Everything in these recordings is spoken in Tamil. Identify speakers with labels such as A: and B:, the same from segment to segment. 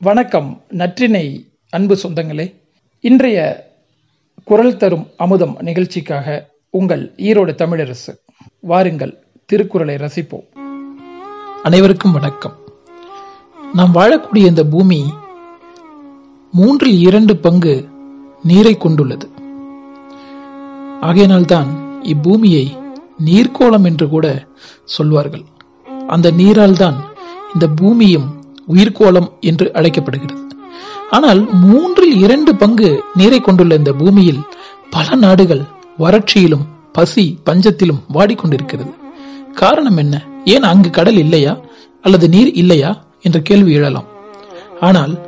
A: வணக்கம் நற்றினை அன்பு சொந்தங்களே. இன்றைய குரல் தரும் அமுதம் நிகழ்ச்சிக்காக உங்கள் ஈரோடு தமிழரசு. வாருங்கள் திருக்குறளை ரசிப்போம். அனைவருக்கும் வணக்கம். நாம் வாழக்கூடிய இந்த பூமி மூன்றில் இரண்டு பங்கு நீரை கொண்டுள்ளது. ஆகையினால்தான் இப்பூமியை நீர்க்கோளம் என்று கூட சொல்வார்கள். அந்த நீரால் தான் இந்த பூமியும் உயிர்கோளம் என்று அழைக்கப்படுகிறது. ஆனால் மூன்றில் இரண்டு பங்கு நீரை கொண்டுள்ள இந்த பூமியில் பல நாடுகள் வறட்சியிலும் பசி பஞ்சத்திலும் வாடிக்கொண்டிருக்கிறது. காரணம் என்ன? ஏன் அங்கு கடல் இல்லையா? அல்லது நீர் இல்லையா? என்ற கேள்வி எழலாம். ஆனால்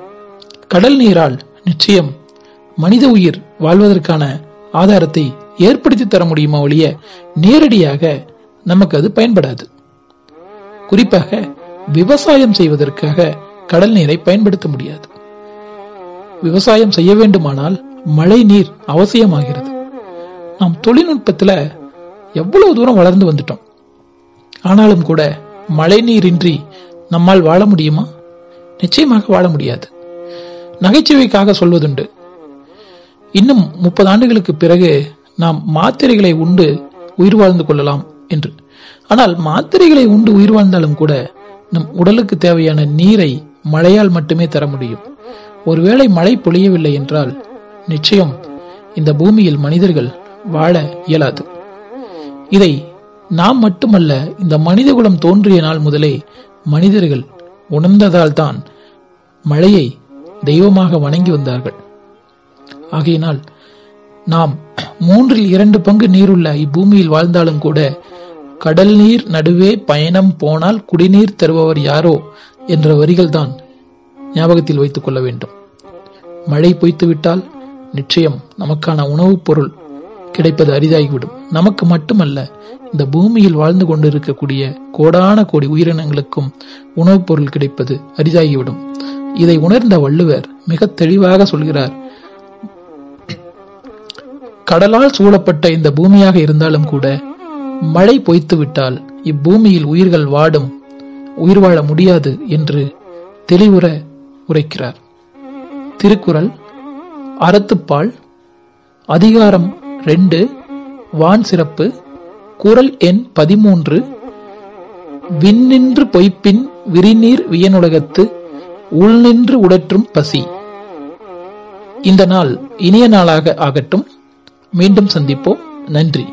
A: கடல் நீரால் நிச்சயம் மனித உயிர் வாழ்வதற்கான ஆதாரத்தை ஏற்படுத்தி தர முடியுமா ஒழிய நேரடியாக நமக்கு அது பயன்படாது. குறிப்பாக விவசாயம் செய்வதற்காக கடல் நீரை பயன்படுத்த முடியாது. விவசாயம் செய்ய வேண்டுமானால் மழை நீர் அவசியமாகிறது. நாம் தொழில்நுட்பத்துல எவ்வளவு தூரம் வளர்ந்து வந்துட்டோம். ஆனாலும் கூட மழை நீரின்றி நம்மால் வாழ முடியுமா? நிச்சயமாக வாழ முடியாது. நகைச்சுவைக்காக சொல்வதுண்டு. இன்னும் முப்பது ஆண்டுகளுக்கு பிறகு நாம் மாத்திரைகளை உண்டு உயிர் வாழ்ந்து கொள்ளலாம் என்று. ஆனால் மாத்திரைகளை உண்டு உயிர் வாழ்ந்தாலும் கூட நம் உடலுக்கு தேவையான நீரை மழையால் மட்டுமே தர முடியும். ஒருவேளை மழை பொழியவில்லை என்றால் நிச்சயம் இந்த பூமியில் மனிதர்கள் வாழ இயலாது. இதை நாம் மட்டுமல்ல இந்த மனிதகுலம் தோன்றிய நாள் முதலே மனிதர்கள் உணர்ந்ததால் தான் மழையை தெய்வமாக வணங்கி வந்தார்கள். ஆகையினால் நாம் மூன்றில் இரண்டு பங்கு நீருள்ள இப்பூமியில் வாழ்ந்தாலும் கூட கடல் நீர் நடுவே பயணம் போனால் குடிநீர் தருபவர் யாரோ என்ற வரிகள் தான் ஞாபகத்தில் வைத்துக் கொள்ள வேண்டும். மழை பொய்த்துவிட்டால் நிச்சயம் நமக்கான உணவுப் பொருள் கிடைப்பது அரிதாகிவிடும். நமக்கு மட்டுமல்ல இந்த பூமியில் வாழ்ந்து கொண்டிருக்கக்கூடிய கோடான கோடி உயிரினங்களுக்கும் உணவுப் பொருள் கிடைப்பது அரிதாகிவிடும். இதை உணர்ந்த வள்ளுவர் மிக தெளிவாக சொல்கிறார் கடலால் சூழப்பட்ட இந்த பூமியாக இருந்தாலும் கூட மழை பொய்த்துவிட்டால் இப்பூமியில் உயிர்கள் வாடும் உயிர் வாழ முடியாது என்று தெளிவுற உரைக்கிறார். திருக்குறள் அறத்துப்பால் அதிகாரம் ரெண்டு வான் சிறப்பு குரல் எண் பதிமூன்று விண்ணின்று பொய்ப்பின் விரிநீர் வியனுலகத்து உள்நின்று உடற்றும் பசி. இந்த நாள் இனிய நாளாக ஆகட்டும். மீண்டும் சந்திப்போம். நன்றி.